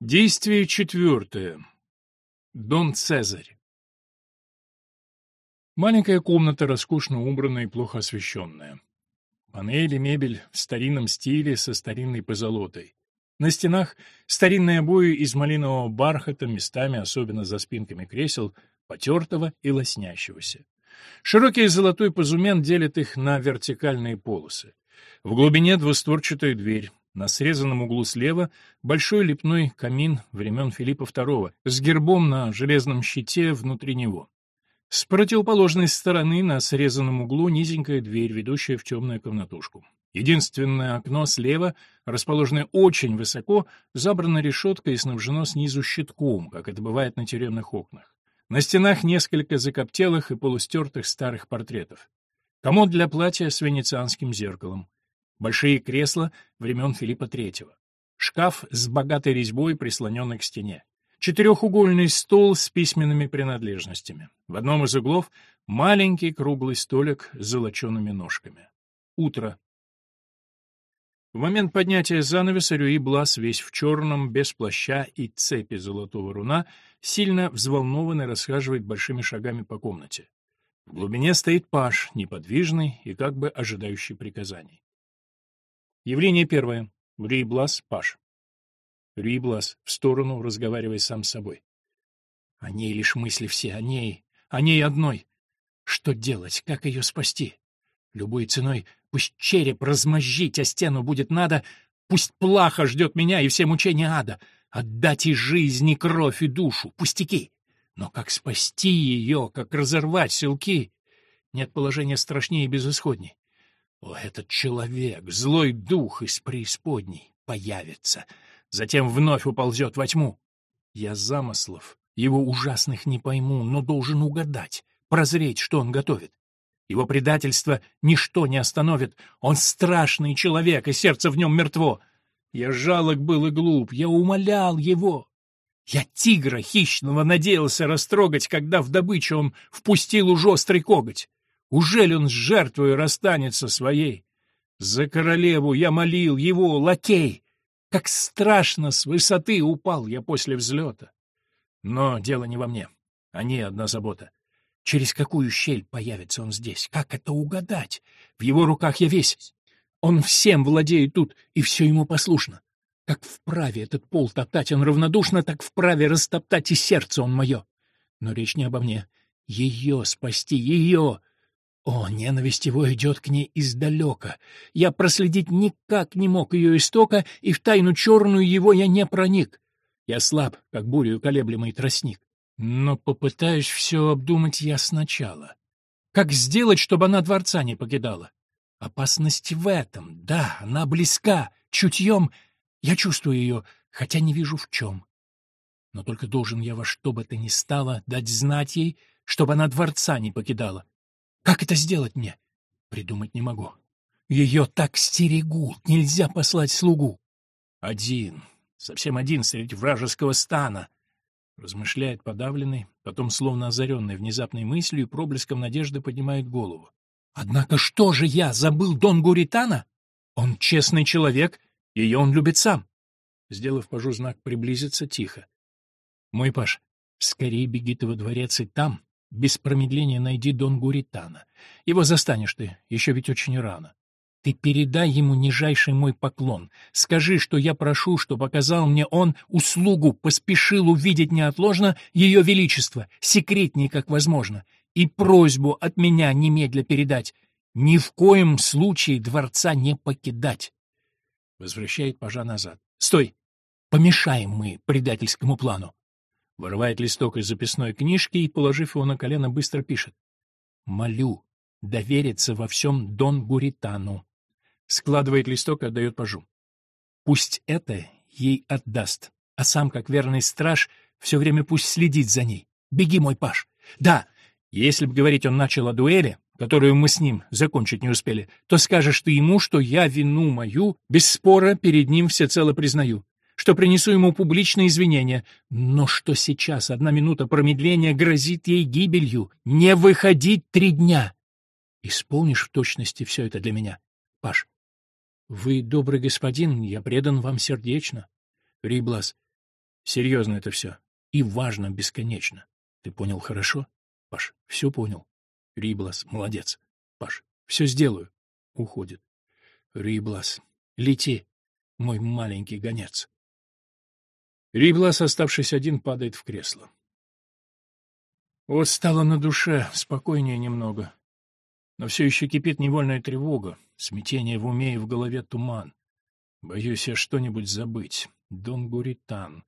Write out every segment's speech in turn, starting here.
Действие четвертое. Дон Цезарь. Маленькая комната, роскошно убранная и плохо освещенная. Панели, мебель в старинном стиле со старинной позолотой. На стенах старинные обои из малинового бархата, местами, особенно за спинками кресел, потертого и лоснящегося. Широкий золотой позумен делит их на вертикальные полосы. В глубине двустворчатая дверь, на срезанном углу слева большой лепной камин времен Филиппа II с гербом на железном щите внутри него. С противоположной стороны на срезанном углу низенькая дверь, ведущая в темную комнатушку. Единственное окно слева, расположенное очень высоко, забрано решеткой и снабжено снизу щитком, как это бывает на тюремных окнах. На стенах несколько закоптелых и полустертых старых портретов. Комод для платья с венецианским зеркалом большие кресла времен Филиппа III, шкаф с богатой резьбой, прислоненный к стене, четырехугольный стол с письменными принадлежностями. В одном из углов маленький круглый столик с золочеными ножками. Утро. В момент поднятия занавеса Рюи Блас, весь в черном, без плаща и цепи золотого руна, сильно взволнованно расхаживает большими шагами по комнате. В глубине стоит паш, неподвижный и как бы ожидающий приказаний. Явление первое. Рейблас Паш. Рейблас в сторону, разговаривая сам с собой. О ней лишь мысли все, о ней, о ней одной. Что делать, как ее спасти? Любой ценой, пусть череп размозжить, а стену будет надо, пусть плаха ждет меня и все мучения ада. Отдать и жизнь, и кровь, и душу, пустяки. Но как спасти ее, как разорвать селки? Нет положения страшнее и безысходней. О, этот человек, злой дух из преисподней, появится, затем вновь уползет во тьму. Я замыслов, его ужасных не пойму, но должен угадать, прозреть, что он готовит. Его предательство ничто не остановит. Он страшный человек, и сердце в нем мертво. Я жалок был и глуп, я умолял его. Я тигра хищного надеялся растрогать, когда в добычу он впустил уж острый коготь. Ужель он с жертвой расстанется своей? За королеву я молил его, лакей. Как страшно с высоты упал я после взлета. Но дело не во мне, а не одна забота. Через какую щель появится он здесь? Как это угадать? В его руках я весь. Он всем владеет тут, и все ему послушно. Как вправе этот пол топтать он равнодушно, так вправе растоптать и сердце он мое. Но речь не обо мне. Ее спасти, ее! О, ненависть его идет к ней издалека. Я проследить никак не мог ее истока, и в тайну черную его я не проник. Я слаб, как бурю колеблемый тростник. Но попытаюсь все обдумать я сначала. Как сделать, чтобы она дворца не покидала? Опасность в этом, да, она близка, чутьем. Я чувствую ее, хотя не вижу в чем. Но только должен я во что бы то ни стало дать знать ей, чтобы она дворца не покидала. Как это сделать мне? Придумать не могу. Ее так стерегут, нельзя послать слугу. Один, совсем один среди вражеского стана. Размышляет подавленный, потом словно озаренный внезапной мыслью и проблеском надежды поднимает голову. Однако что же я, забыл Дон Гуритана? Он честный человек, ее он любит сам. Сделав пажу знак приблизиться, тихо. Мой паш, скорее беги ты во дворец и там, без промедления найди Дон Гуритана. Его застанешь ты, еще ведь очень рано. Ты передай ему нижайший мой поклон. Скажи, что я прошу, что показал мне он услугу, поспешил увидеть неотложно ее величество, секретнее, как возможно, и просьбу от меня немедля передать. Ни в коем случае дворца не покидать. Возвращает пажа назад. Стой! Помешаем мы предательскому плану. Вырывает листок из записной книжки и, положив его на колено, быстро пишет. «Молю довериться во всем Дон Гуритану». Складывает листок и отдает пажу. Пусть это ей отдаст, а сам, как верный страж, все время пусть следит за ней. Беги, мой паж. Да, если б, говорить, он начал о дуэли, которую мы с ним закончить не успели, то скажешь ты ему, что я вину мою без спора перед ним всецело признаю что принесу ему публичные извинения, но что сейчас одна минута промедления грозит ей гибелью. Не выходить три дня. Исполнишь в точности все это для меня, Паш? Вы добрый господин, я предан вам сердечно. Риблас, Серьезно это все. И важно бесконечно. Ты понял хорошо? Паш, все понял. Риблас, молодец. Паш, все сделаю. Уходит. Риблас, лети, мой маленький гонец. Риблас, оставшись один, падает в кресло. Вот стало на душе спокойнее немного. Но все еще кипит невольная тревога, смятение в уме и в голове туман. Боюсь я что-нибудь забыть. Дон Гуритан.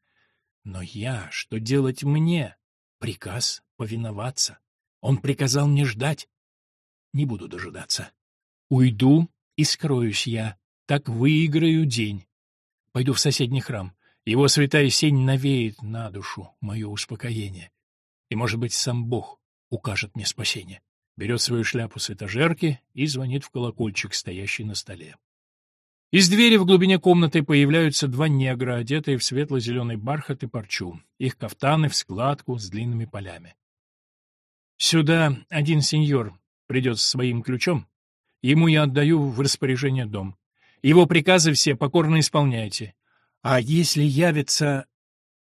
Но я, что делать мне? Приказ повиноваться. Он приказал мне ждать. Не буду дожидаться. Уйду и скроюсь я. Так выиграю день. Пойду в соседний храм. Его святая сень навеет на душу мое успокоение. И, может быть, сам Бог укажет мне спасение. Берет свою шляпу с этажерки и звонит в колокольчик, стоящий на столе. Из двери в глубине комнаты появляются два негра, одетые в светло-зеленый бархат и парчу. Их кафтаны в складку с длинными полями. Сюда один сеньор придет с своим ключом. Ему я отдаю в распоряжение дом. Его приказы все покорно исполняйте. А если явится...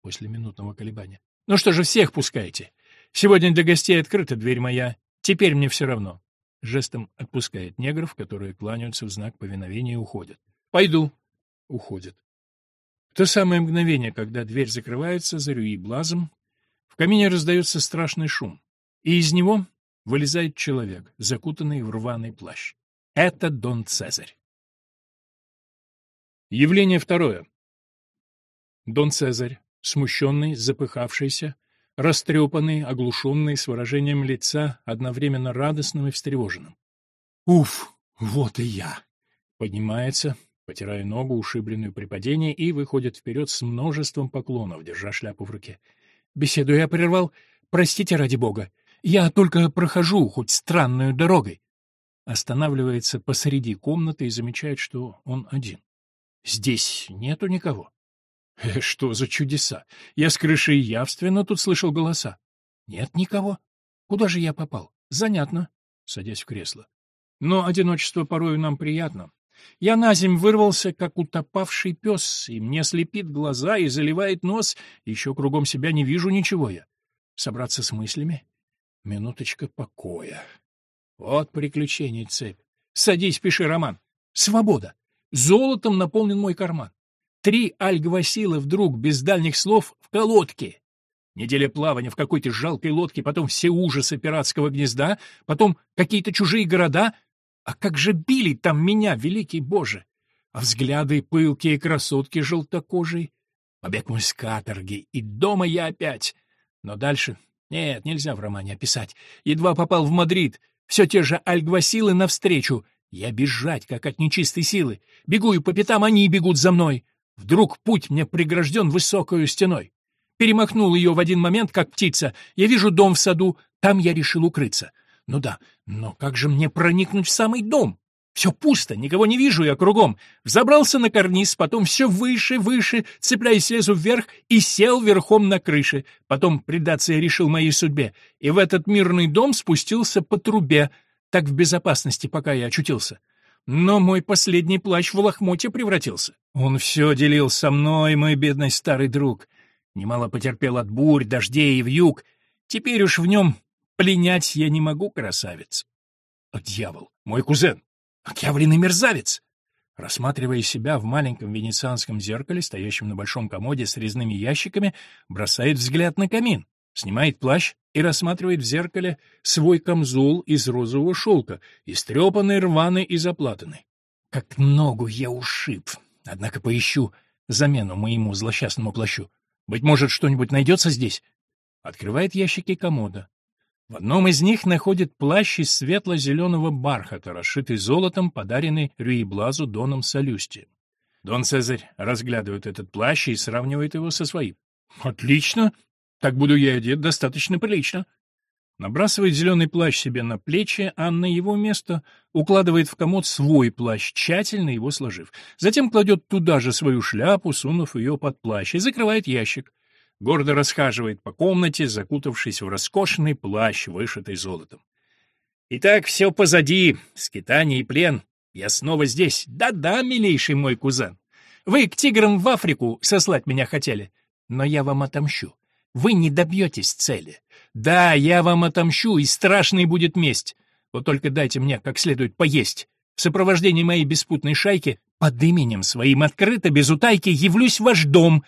После минутного колебания. Ну что же, всех пускайте. Сегодня для гостей открыта дверь моя. Теперь мне все равно жестом отпускает негров, которые кланяются в знак повиновения и уходят. «Пойду!» — уходят. В то самое мгновение, когда дверь закрывается за Рюи Блазом, в камине раздается страшный шум, и из него вылезает человек, закутанный в рваный плащ. Это Дон Цезарь. Явление второе. Дон Цезарь, смущенный, запыхавшийся, растрепанный, оглушенный, с выражением лица, одновременно радостным и встревоженным. «Уф, вот и я!» Поднимается, потирая ногу, ушибленную при падении, и выходит вперед с множеством поклонов, держа шляпу в руке. «Беседу я прервал. Простите ради бога. Я только прохожу, хоть странную дорогой». Останавливается посреди комнаты и замечает, что он один. Здесь нету никого. Э, что за чудеса? Я с крыши явственно тут слышал голоса. Нет никого. Куда же я попал? Занятно. Садясь в кресло. Но одиночество порою нам приятно. Я на земь вырвался, как утопавший пес, и мне слепит глаза и заливает нос, еще кругом себя не вижу ничего я. Собраться с мыслями? Минуточка покоя. Вот приключение цепь. Садись, пиши роман. Свобода. Золотом наполнен мой карман. Три альгвасила вдруг, без дальних слов, в колодке. Неделя плавания в какой-то жалкой лодке, потом все ужасы пиратского гнезда, потом какие-то чужие города. А как же били там меня, великий Боже! А взгляды пылкие красотки желтокожей. Побег мой с каторги, и дома я опять. Но дальше... Нет, нельзя в романе описать. Едва попал в Мадрид, все те же альгвасилы навстречу. Я бежать, как от нечистой силы. Бегу, и по пятам они бегут за мной. Вдруг путь мне прегражден высокою стеной. Перемахнул ее в один момент, как птица. Я вижу дом в саду, там я решил укрыться. Ну да, но как же мне проникнуть в самый дом? Все пусто, никого не вижу я кругом. Взобрался на карниз, потом все выше, выше, цепляясь лезу вверх и сел верхом на крыше. Потом предаться я решил моей судьбе, и в этот мирный дом спустился по трубе. Так в безопасности, пока я очутился. Но мой последний плащ в лохмотье превратился. Он все делил со мной, мой бедный старый друг. Немало потерпел от бурь, дождей и вьюг. Теперь уж в нем пленять я не могу, красавец. О, дьявол, мой кузен, отъявленный мерзавец! Рассматривая себя в маленьком венецианском зеркале, стоящем на большом комоде с резными ящиками, бросает взгляд на камин, снимает плащ и рассматривает в зеркале свой камзол из розового шелка, истрепанный, рваный и заплатанный. Как ногу я ушиб. Однако поищу замену моему злосчастному плащу. Быть может, что-нибудь найдется здесь? Открывает ящики комода. В одном из них находит плащ из светло-зеленого бархата, расшитый золотом, подаренный Рюиблазу Доном Солюсти. Дон Цезарь разглядывает этот плащ и сравнивает его со своим. «Отлично! Так буду я одет достаточно прилично. Набрасывает зеленый плащ себе на плечи, а на его место укладывает в комод свой плащ, тщательно его сложив. Затем кладет туда же свою шляпу, сунув ее под плащ, и закрывает ящик. Гордо расхаживает по комнате, закутавшись в роскошный плащ, вышитый золотом. Итак, все позади, скитание и плен. Я снова здесь. Да-да, милейший мой кузен. Вы к тиграм в Африку сослать меня хотели. но я вам отомщу. Вы не добьетесь цели. Да, я вам отомщу, и страшной будет месть. Вот только дайте мне как следует поесть. В сопровождении моей беспутной шайки под именем своим открыто, без утайки, явлюсь в ваш дом,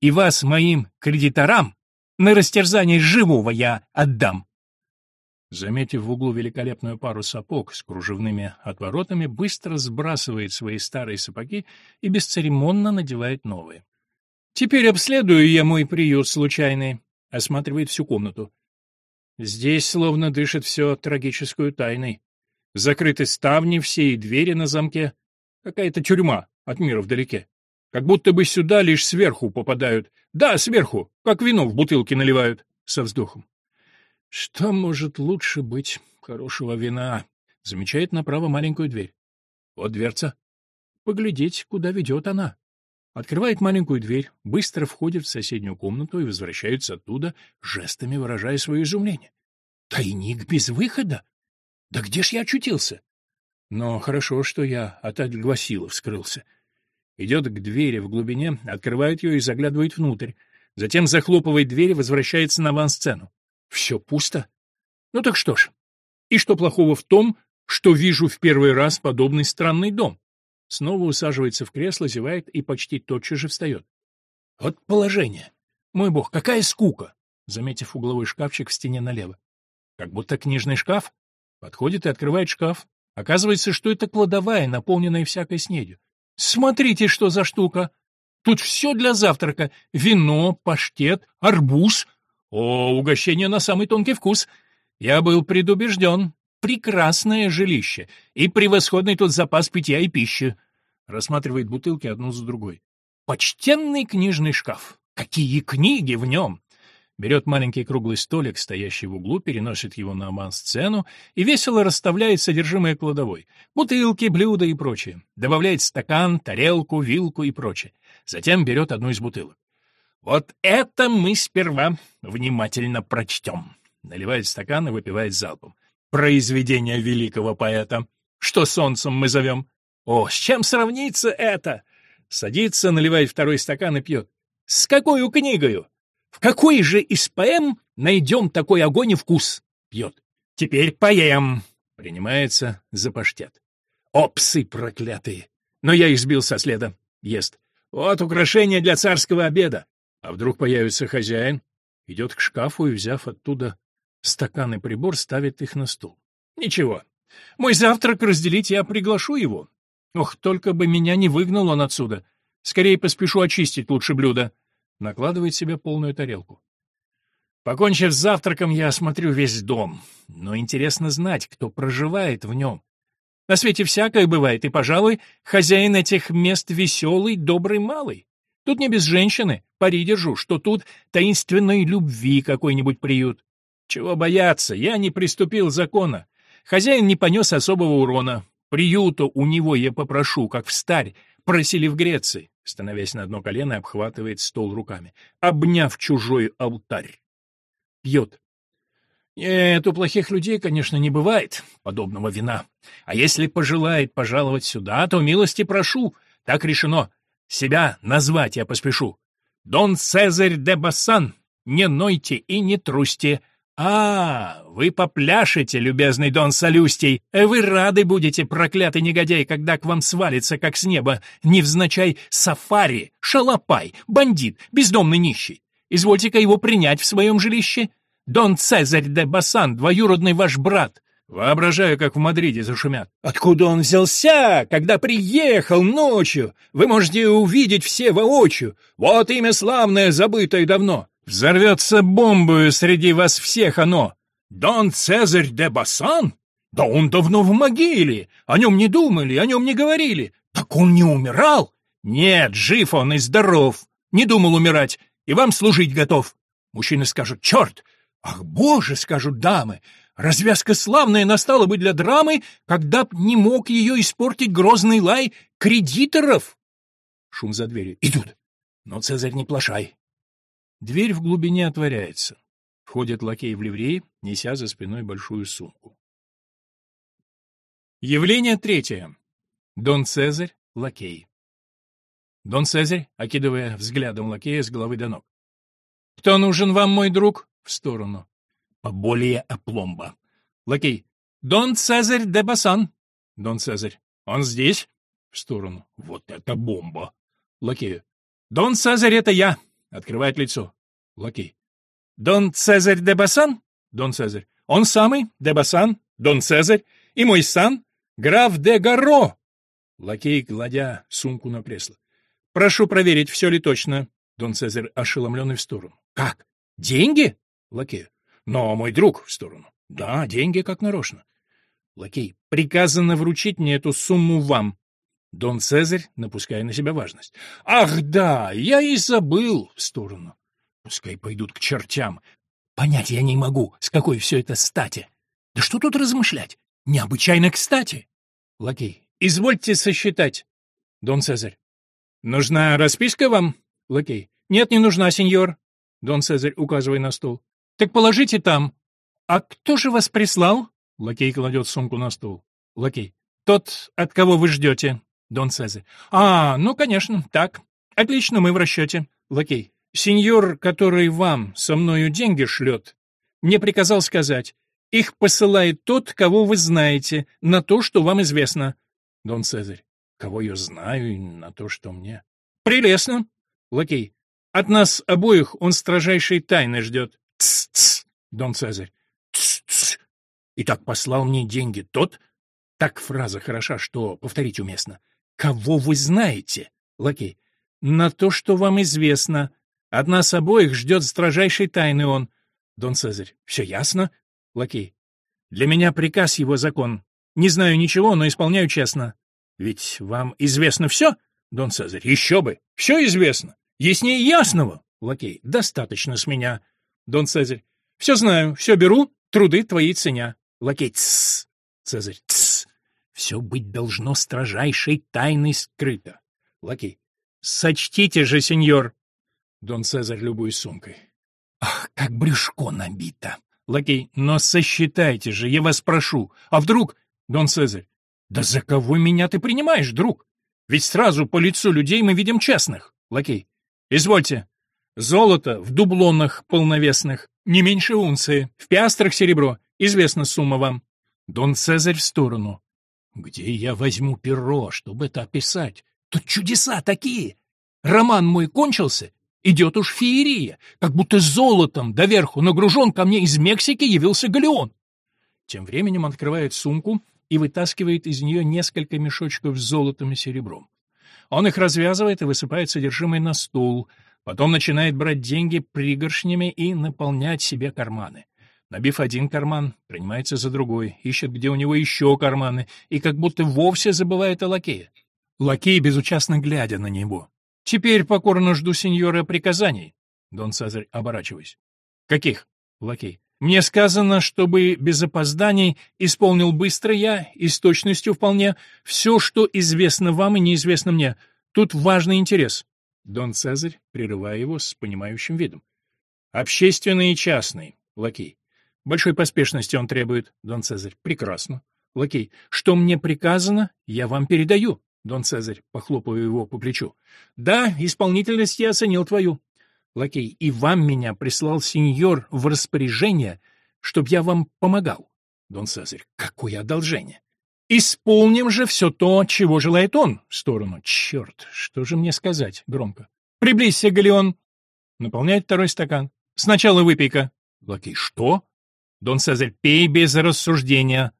и вас моим кредиторам на растерзание живого я отдам. Заметив в углу великолепную пару сапог с кружевными отворотами, быстро сбрасывает свои старые сапоги и бесцеремонно надевает новые. «Теперь обследую я мой приют случайный», — осматривает всю комнату. Здесь словно дышит все трагическую тайной. Закрыты ставни все и двери на замке. Какая-то тюрьма от мира вдалеке. Как будто бы сюда лишь сверху попадают. Да, сверху, как вино в бутылке наливают. Со вздохом. Что может лучше быть хорошего вина? Замечает направо маленькую дверь. Вот дверца. Поглядеть, куда ведет она. Открывает маленькую дверь, быстро входит в соседнюю комнату и возвращается оттуда, жестами выражая свое изумление. Тайник без выхода? Да где ж я очутился? Но хорошо, что я от Альгвасилов скрылся. Идет к двери в глубине, открывает ее и заглядывает внутрь. Затем захлопывает дверь и возвращается на авансцену. Все пусто. Ну так что ж. И что плохого в том, что вижу в первый раз подобный странный дом? Снова усаживается в кресло, зевает и почти тотчас же встает. Вот положение. Мой бог, какая скука! Заметив угловой шкафчик в стене налево. Как будто книжный шкаф. Подходит и открывает шкаф. Оказывается, что это кладовая, наполненная всякой снедью. Смотрите, что за штука! Тут все для завтрака. Вино, паштет, арбуз. О, угощение на самый тонкий вкус. Я был предубежден. Прекрасное жилище. И превосходный тут запас питья и пищи. Рассматривает бутылки одну за другой. Почтенный книжный шкаф. Какие книги в нем! берет маленький круглый столик, стоящий в углу, переносит его на ман-сцену и весело расставляет содержимое кладовой. Бутылки, блюда и прочее. Добавляет стакан, тарелку, вилку и прочее. Затем берет одну из бутылок. «Вот это мы сперва внимательно прочтем». Наливает стакан и выпивает залпом. «Произведение великого поэта. Что солнцем мы зовем? О, с чем сравнится это?» Садится, наливает второй стакан и пьет. «С какой книгою?» В какой же из поэм найдем такой огонь и вкус? Пьет. Теперь поем. Принимается за паштет. О, псы проклятые! Но я их сбил со следа. Ест. Вот украшение для царского обеда. А вдруг появится хозяин? Идет к шкафу и, взяв оттуда стакан и прибор, ставит их на стул. Ничего. Мой завтрак разделить я приглашу его. Ох, только бы меня не выгнал он отсюда. Скорее поспешу очистить лучше блюдо накладывает себе полную тарелку. Покончив с завтраком, я осмотрю весь дом, но интересно знать, кто проживает в нем. На свете всякое бывает, и, пожалуй, хозяин этих мест веселый, добрый, малый. Тут не без женщины, пари держу, что тут таинственной любви какой-нибудь приют. Чего бояться, я не приступил закона. Хозяин не понес особого урона. Приюта у него я попрошу, как в старь, просили в Греции становясь на одно колено, обхватывает стол руками, обняв чужой алтарь. Пьет. Нет, у плохих людей, конечно, не бывает подобного вина. А если пожелает пожаловать сюда, то милости прошу. Так решено. Себя назвать я поспешу. Дон Цезарь де Бассан, не нойте и не трусьте, «А, вы попляшете, любезный Дон Солюстий! Вы рады будете, проклятый негодяй, когда к вам свалится, как с неба, невзначай сафари, шалопай, бандит, бездомный нищий! Извольте-ка его принять в своем жилище! Дон Цезарь де Басан, двоюродный ваш брат!» Воображаю, как в Мадриде зашумят. Откуда он взялся, когда приехал ночью? Вы можете увидеть все воочию. Вот имя славное, забытое давно. Взорвется бомбою среди вас всех оно. Дон Цезарь де Бассан? Да он давно в могиле. О нем не думали, о нем не говорили. Так он не умирал? Нет, жив он и здоров. Не думал умирать. И вам служить готов. Мужчины скажут «Черт!» Ах, боже, скажут дамы. Развязка славная настала бы для драмы, когда б не мог ее испортить грозный лай кредиторов. Шум за дверью. Идут. Но, Цезарь, не плашай. Дверь в глубине отворяется. Входит лакей в ливрее, неся за спиной большую сумку. Явление третье. Дон Цезарь, лакей. Дон Цезарь, окидывая взглядом лакея с головы до ног. Кто нужен вам, мой друг? В сторону. Поболее опломба. Лакей. Дон Цезарь де Басан. Дон Цезарь. Он здесь? В сторону. Вот это бомба. Лакею. Дон Цезарь, это я. Открывает лицо. Лакей. Дон Цезарь де Басан? Дон Цезарь. Он самый, де Басан, Дон Цезарь. И мой сан, граф де Гарро. Лакей, гладя сумку на кресло. Прошу проверить, все ли точно. Дон Цезарь ошеломленный в сторону. Как? Деньги? Лакей. Но, мой друг, в сторону. Да, деньги как нарочно. Лакей. Приказано вручить мне эту сумму вам. Дон Цезарь, напуская на себя важность. Ах, да, я и забыл в сторону. Пускай пойдут к чертям. Понять я не могу, с какой все это стати. Да что тут размышлять? Необычайно кстати. Лакей. Извольте сосчитать. Дон Цезарь. Нужна расписка вам? Лакей. Нет, не нужна, сеньор. Дон Цезарь, указывая на стол. Так положите там. А кто же вас прислал? Лакей кладет сумку на стол. Лакей. Тот, от кого вы ждете. Дон Цезарь. А, ну, конечно, так. Отлично, мы в расчете. Лакей. Сеньор, который вам со мною деньги шлет, мне приказал сказать, их посылает тот, кого вы знаете, на то, что вам известно. Дон Цезарь. Кого я знаю и на то, что мне. Прелестно. Лакей. От нас обоих он строжайшей тайны ждет. Тс-тс. Дон Цезарь. Тс-тс. И так послал мне деньги тот? Так фраза хороша, что повторить уместно. Кого вы знаете? Лакей. На то, что вам известно. От нас обоих ждет строжайшей тайны он. Дон Цезарь. Все ясно? Лакей. Для меня приказ его закон. Не знаю ничего, но исполняю честно. Ведь вам известно все? Дон Цезарь. Еще бы. Все известно. Яснее ясного. Лакей. Достаточно с меня. Дон Цезарь. Все знаю, все беру, труды твои ценя. Лакей. Цезарь. Все быть должно строжайшей тайной скрыто. Лакей. Сочтите же, сеньор. Дон Цезарь любой сумкой. Ах, как брюшко набито. Лакей. Но сосчитайте же, я вас прошу. А вдруг... Дон Цезарь. Да за кого меня ты принимаешь, друг? Ведь сразу по лицу людей мы видим честных. Лакей. Извольте. Золото в дублонах полновесных, не меньше унции, в пиастрах серебро. Известна сумма вам. Дон Цезарь в сторону. Где я возьму перо, чтобы это описать? Тут чудеса такие. Роман мой кончился, идет уж феерия, как будто золотом доверху нагружен ко мне из Мексики явился галеон. Тем временем он открывает сумку и вытаскивает из нее несколько мешочков с золотом и серебром. Он их развязывает и высыпает содержимое на стол, потом начинает брать деньги пригоршнями и наполнять себе карманы. Набив один карман, принимается за другой, ищет, где у него еще карманы, и как будто вовсе забывает о лакее. Лакей, безучастно глядя на него. «Теперь покорно жду сеньора приказаний», — Дон Цезарь, оборачиваясь. «Каких?» — Лакей. «Мне сказано, чтобы без опозданий исполнил быстро я и с точностью вполне все, что известно вам и неизвестно мне. Тут важный интерес». Дон Цезарь, прерывая его с понимающим видом. «Общественный и частный», — Лакей. Большой поспешности он требует, Дон Цезарь. Прекрасно. Лакей. Что мне приказано, я вам передаю. Дон Цезарь, похлопывая его по плечу. Да, исполнительность я оценил твою. Лакей. И вам меня прислал сеньор в распоряжение, чтоб я вам помогал. Дон Цезарь. Какое одолжение. Исполним же все то, чего желает он. В сторону. Черт, что же мне сказать? Громко. Приблизься, Галеон. Наполняет второй стакан. Сначала выпей-ка. Лакей. Что? Дон Цезарь, пей без рассуждения.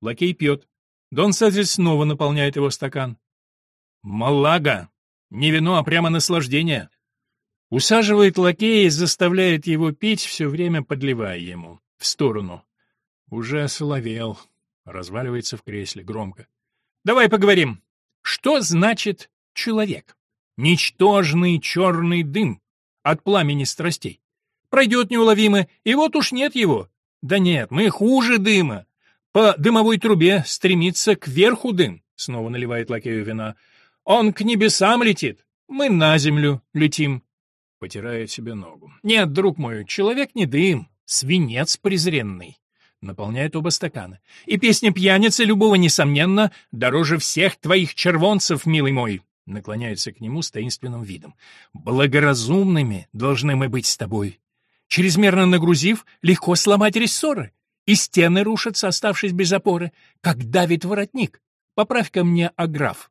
Лакей пьет. Дон Цезарь снова наполняет его стакан. Малага! Не вино, а прямо наслаждение. Усаживает лакея и заставляет его пить, все время подливая ему. В сторону. Уже осоловел. Разваливается в кресле, громко. Давай поговорим. Что значит человек? Ничтожный черный дым от пламени страстей. Пройдет неуловимо, и вот уж нет его. Да нет, мы хуже дыма. По дымовой трубе стремится кверху дым, снова наливает лакею вина. Он к небесам летит, мы на землю летим. Потирает себе ногу. Нет, друг мой, человек не дым, свинец презренный. Наполняет оба стакана. И песня пьяницы любого, несомненно, дороже всех твоих червонцев, милый мой. Наклоняется к нему с таинственным видом. Благоразумными должны мы быть с тобой. Чрезмерно нагрузив, легко сломать рессоры. И стены рушатся, оставшись без опоры, как давит воротник. Поправь-ка мне, а граф.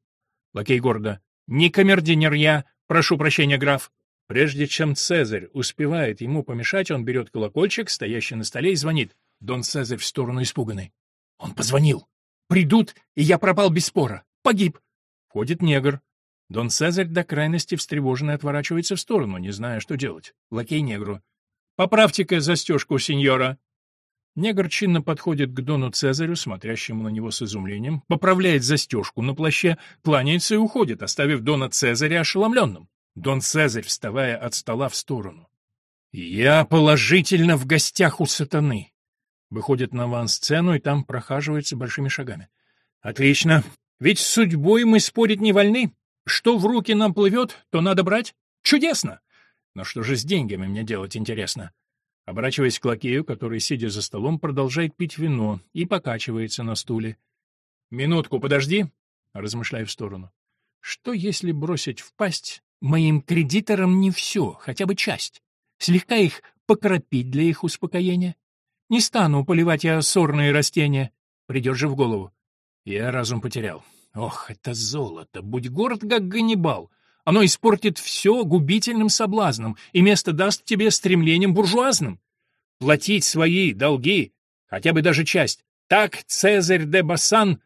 Лакей гордо. Не камердинер я, прошу прощения, граф. Прежде чем Цезарь успевает ему помешать, он берет колокольчик, стоящий на столе, и звонит. Дон Цезарь в сторону испуганный. Он позвонил. Придут, и я пропал без спора. Погиб. Входит негр. Дон Цезарь до крайности встревоженно отворачивается в сторону, не зная, что делать. Лакей негру. «Поправьте-ка застежку, сеньора!» Негр чинно подходит к Дону Цезарю, смотрящему на него с изумлением, поправляет застежку на плаще, кланяется и уходит, оставив Дона Цезаря ошеломленным. Дон Цезарь, вставая от стола в сторону. «Я положительно в гостях у сатаны!» Выходит на ван-сцену и там прохаживается большими шагами. «Отлично! Ведь с судьбой мы спорить не вольны. Что в руки нам плывет, то надо брать. Чудесно! Но что же с деньгами мне делать, интересно?» Оборачиваясь к лакею, который, сидя за столом, продолжает пить вино и покачивается на стуле. «Минутку, подожди!» — размышляя в сторону. «Что, если бросить в пасть моим кредиторам не все, хотя бы часть? Слегка их покропить для их успокоения? Не стану поливать я сорные растения. Придет же в голову. Я разум потерял. Ох, это золото! Будь горд, как Ганнибал!» Оно испортит все губительным соблазном и место даст тебе стремлением буржуазным. Платить свои долги, хотя бы даже часть, так Цезарь де Бассан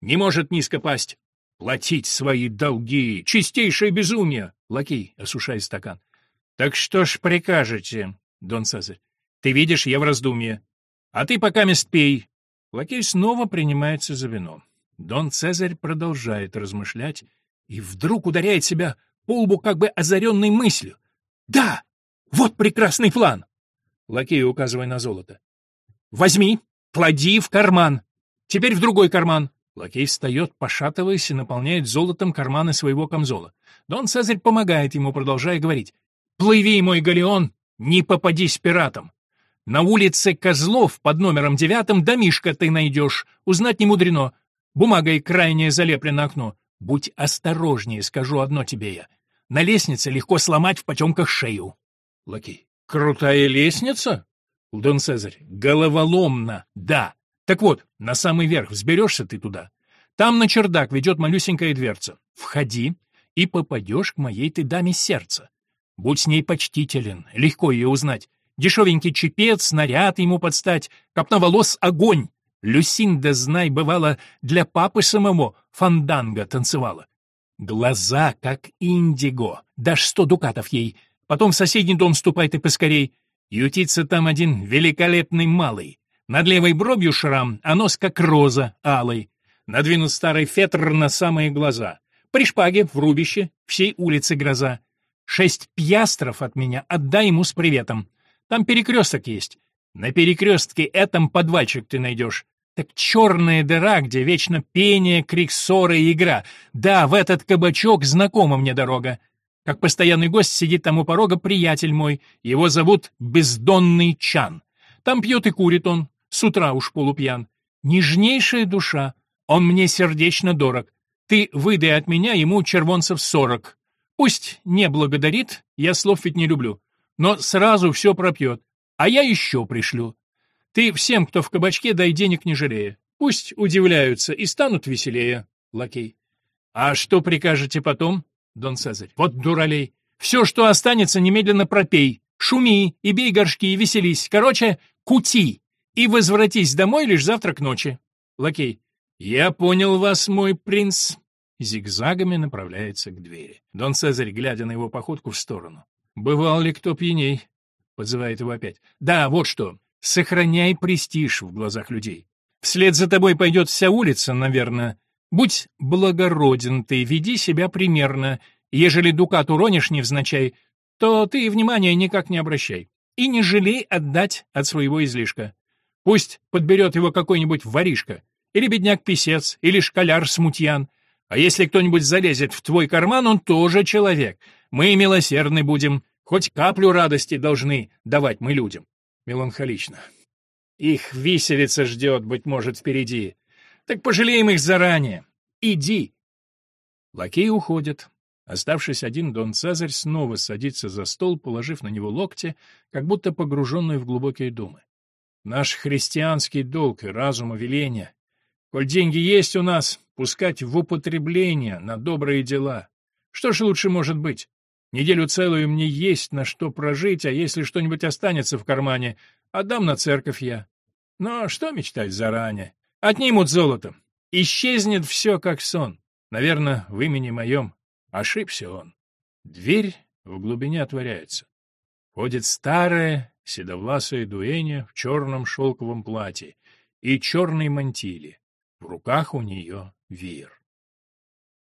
не может низко пасть. Платить свои долги — чистейшее безумие. Лакей, осушая стакан. Так что ж прикажете, Дон Цезарь? Ты видишь, я в раздумье. А ты пока мест пей. Лакей снова принимается за вино. Дон Цезарь продолжает размышлять, и вдруг ударяет себя по лбу как бы озаренной мыслью. «Да! Вот прекрасный план!» Лакей, указывая на золото. «Возьми, клади в карман. Теперь в другой карман». Лакей встает, пошатываясь, и наполняет золотом карманы своего камзола. Дон Цезарь помогает ему, продолжая говорить. «Плыви, мой галеон, не попадись пиратам. На улице Козлов под номером девятым домишко ты найдешь. Узнать не мудрено. Бумагой крайне залеплено окно. Будь осторожнее, скажу одно тебе я. На лестнице легко сломать в потемках шею. Лакей. Крутая лестница? Дон Цезарь. Головоломно, да. Так вот, на самый верх взберешься ты туда. Там на чердак ведет малюсенькая дверца. Входи и попадешь к моей ты даме сердца. Будь с ней почтителен, легко ее узнать. Дешевенький чепец, снаряд ему подстать, копна волос — огонь. Люсинда, знай, бывало, для папы самому фанданго танцевала. Глаза, как индиго, дашь сто дукатов ей. Потом в соседний дом ступай ты поскорей. Ютится там один великолепный малый. Над левой бровью шрам, а нос как роза, алый. Надвинут старый фетр на самые глаза. При шпаге, в рубище, всей улице гроза. Шесть пьястров от меня отдай ему с приветом. Там перекресток есть. На перекрестке этом подвальчик ты найдешь. Так черная дыра, где вечно пение, крик, ссоры и игра. Да, в этот кабачок знакома мне дорога. Как постоянный гость сидит там у порога приятель мой. Его зовут Бездонный Чан. Там пьет и курит он, с утра уж полупьян. Нежнейшая душа, он мне сердечно дорог. Ты выдай от меня ему червонцев сорок. Пусть не благодарит, я слов ведь не люблю, но сразу все пропьет а я еще пришлю. Ты всем, кто в кабачке, дай денег не жалея. Пусть удивляются и станут веселее, лакей. А что прикажете потом, Дон Цезарь? Вот дуралей. Все, что останется, немедленно пропей. Шуми и бей горшки и веселись. Короче, кути. И возвратись домой лишь завтра к ночи. Лакей. Я понял вас, мой принц. Зигзагами направляется к двери. Дон Цезарь, глядя на его походку в сторону. Бывал ли кто пьяней? Подзывает его опять. «Да, вот что. Сохраняй престиж в глазах людей. Вслед за тобой пойдет вся улица, наверное. Будь благороден ты, веди себя примерно. Ежели дукат уронишь невзначай, то ты и внимания никак не обращай. И не жалей отдать от своего излишка. Пусть подберет его какой-нибудь воришка, или бедняк-писец, или школяр-смутьян. А если кто-нибудь залезет в твой карман, он тоже человек. Мы милосердны будем, Хоть каплю радости должны давать мы людям. Меланхолично. Их виселица ждет, быть может, впереди. Так пожалеем их заранее. Иди. Лакей уходит. Оставшись один, Дон Цезарь снова садится за стол, положив на него локти, как будто погруженный в глубокие думы. Наш христианский долг и разум веления. Коль деньги есть у нас, пускать в употребление на добрые дела. Что ж лучше может быть? Неделю целую мне есть на что прожить, а если что-нибудь останется в кармане, отдам на церковь я. Но что мечтать заранее? Отнимут золото. Исчезнет все, как сон. Наверное, в имени моем Ошибся он. Дверь в глубине отворяется. Ходит старая, седовласая дуэня в черном шелковом платье и черной мантиле. В руках у нее веер.